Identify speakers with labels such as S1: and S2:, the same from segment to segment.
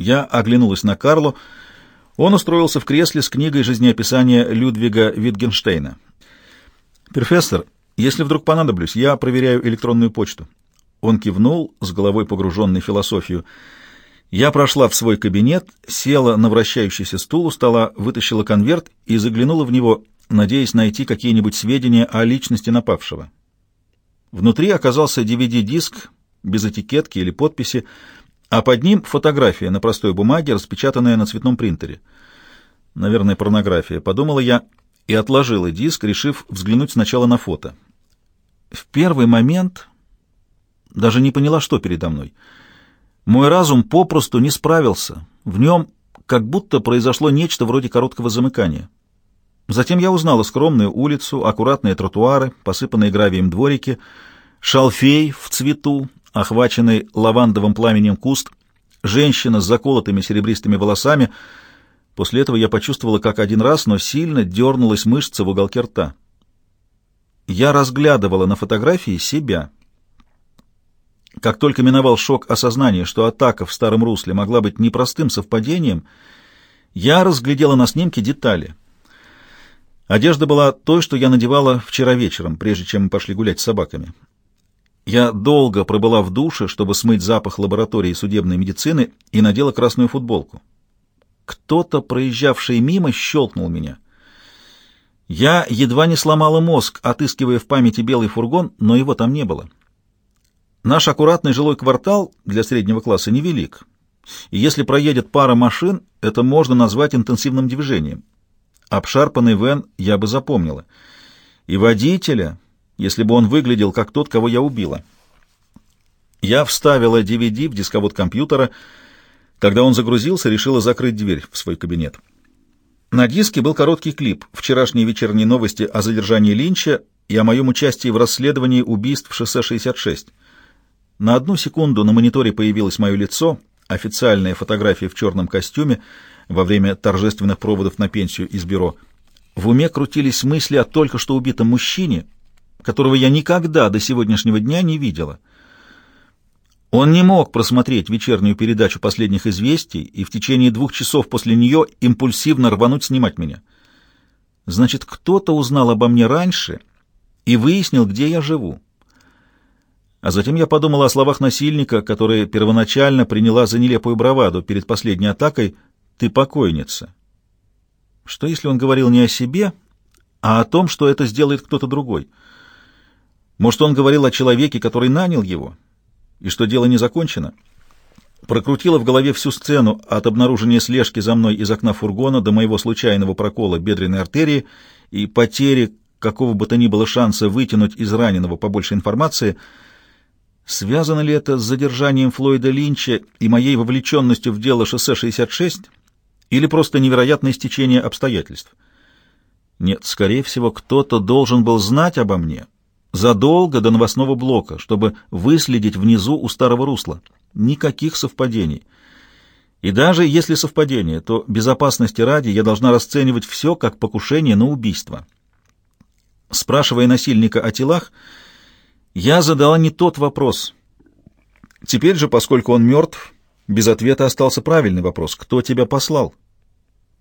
S1: Я оглянулась на Карлу. Он устроился в кресле с книгой жизнеописания Людвига Витгенштейна. «Профессор, если вдруг понадоблюсь, я проверяю электронную почту». Он кивнул, с головой погруженный в философию. Я прошла в свой кабинет, села на вращающийся стул у стола, вытащила конверт и заглянула в него, надеясь найти какие-нибудь сведения о личности напавшего. Внутри оказался DVD-диск без этикетки или подписи, а под ним фотография на простой бумаге, распечатанная на цветном принтере. Наверное, порнография, подумала я и отложила диск, решив взглянуть сначала на фото. В первый момент даже не поняла, что передо мной. Мой разум попросту не справился. В нем как будто произошло нечто вроде короткого замыкания. Затем я узнала скромную улицу, аккуратные тротуары, посыпанные гравием дворики, шалфей в цвету, охваченный лавандовым пламенем куст, женщина с заколотыми серебристыми волосами. После этого я почувствовала, как один раз, но сильно дернулась мышца в уголке рта. Я разглядывала на фотографии себя — как только миновал шок осознания, что атака в старом русле могла быть непростым совпадением, я разглядела на снимке детали. Одежда была той, что я надевала вчера вечером, прежде чем мы пошли гулять с собаками. Я долго пробыла в душе, чтобы смыть запах лаборатории судебной медицины, и надела красную футболку. Кто-то, проезжавший мимо, щелкнул меня. Я едва не сломала мозг, отыскивая в памяти белый фургон, но его там не было. Наш аккуратный жилой квартал для среднего класса невелик, и если проедет пара машин, это можно назвать интенсивным движением. Обшарпанный Вен я бы запомнила. И водителя, если бы он выглядел как тот, кого я убила. Я вставила DVD в дисковод компьютера. Когда он загрузился, решила закрыть дверь в свой кабинет. На диске был короткий клип «Вчерашние вечерние новости о задержании Линча» и о моем участии в расследовании убийств в шоссе 66. На одну секунду на мониторе появилось мое лицо, официальная фотография в черном костюме во время торжественных проводов на пенсию из бюро. В уме крутились мысли о только что убитом мужчине, которого я никогда до сегодняшнего дня не видела. Он не мог просмотреть вечернюю передачу последних известий и в течение двух часов после нее импульсивно рвануть снимать меня. Значит, кто-то узнал обо мне раньше и выяснил, где я живу. А затем я подумал о словах насильника, которые первоначально приняла за нелепую браваду перед последней атакой «ты покойница». Что если он говорил не о себе, а о том, что это сделает кто-то другой? Может, он говорил о человеке, который нанял его, и что дело не закончено? Прокрутила в голове всю сцену от обнаружения слежки за мной из окна фургона до моего случайного прокола бедренной артерии и потери какого бы то ни было шанса вытянуть из раненого побольше информации — Связано ли это с задержанием Флойда Линча и моей вовлеченностью в дело шоссе 66, или просто невероятное стечение обстоятельств? Нет, скорее всего, кто-то должен был знать обо мне задолго до новостного блока, чтобы выследить внизу у старого русла. Никаких совпадений. И даже если совпадение, то безопасности ради я должна расценивать все как покушение на убийство. Спрашивая насильника о телах, я задала не тот вопрос. Теперь же, поскольку он мертв, без ответа остался правильный вопрос. Кто тебя послал?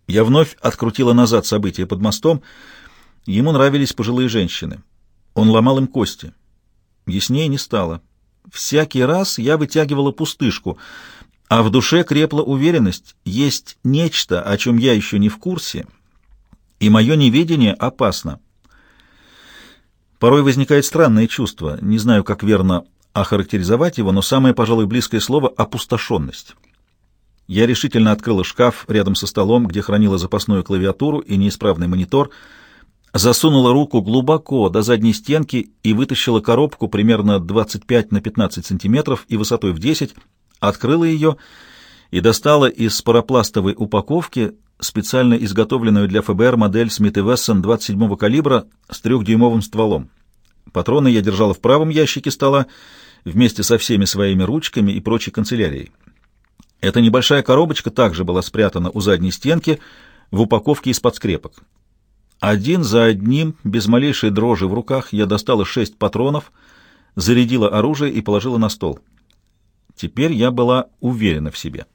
S1: Я вновь открутила назад события под мостом. Ему нравились пожилые женщины. Он ломал им кости. Яснее не стало. Всякий раз я вытягивала пустышку, а в душе крепла уверенность, есть нечто, о чем я еще не в курсе, и мое неведение опасно. Порой возникает странное чувство, не знаю, как верно охарактеризовать его, но самое, пожалуй, близкое слово — опустошенность. Я решительно открыла шкаф рядом со столом, где хранила запасную клавиатуру и неисправный монитор, засунула руку глубоко до задней стенки и вытащила коробку примерно 25 на 15 сантиметров и высотой в 10, открыла ее и достала из паропластовой упаковки специально изготовленную для ФБР модель Смит и Вессон 27-го калибра с трехдюймовым стволом. Патроны я держала в правом ящике стола вместе со всеми своими ручками и прочей канцелярией. Эта небольшая коробочка также была спрятана у задней стенки в упаковке из-под скрепок. Один за одним, без малейшей дрожи в руках, я достала шесть патронов, зарядила оружие и положила на стол. Теперь я была уверена в себе.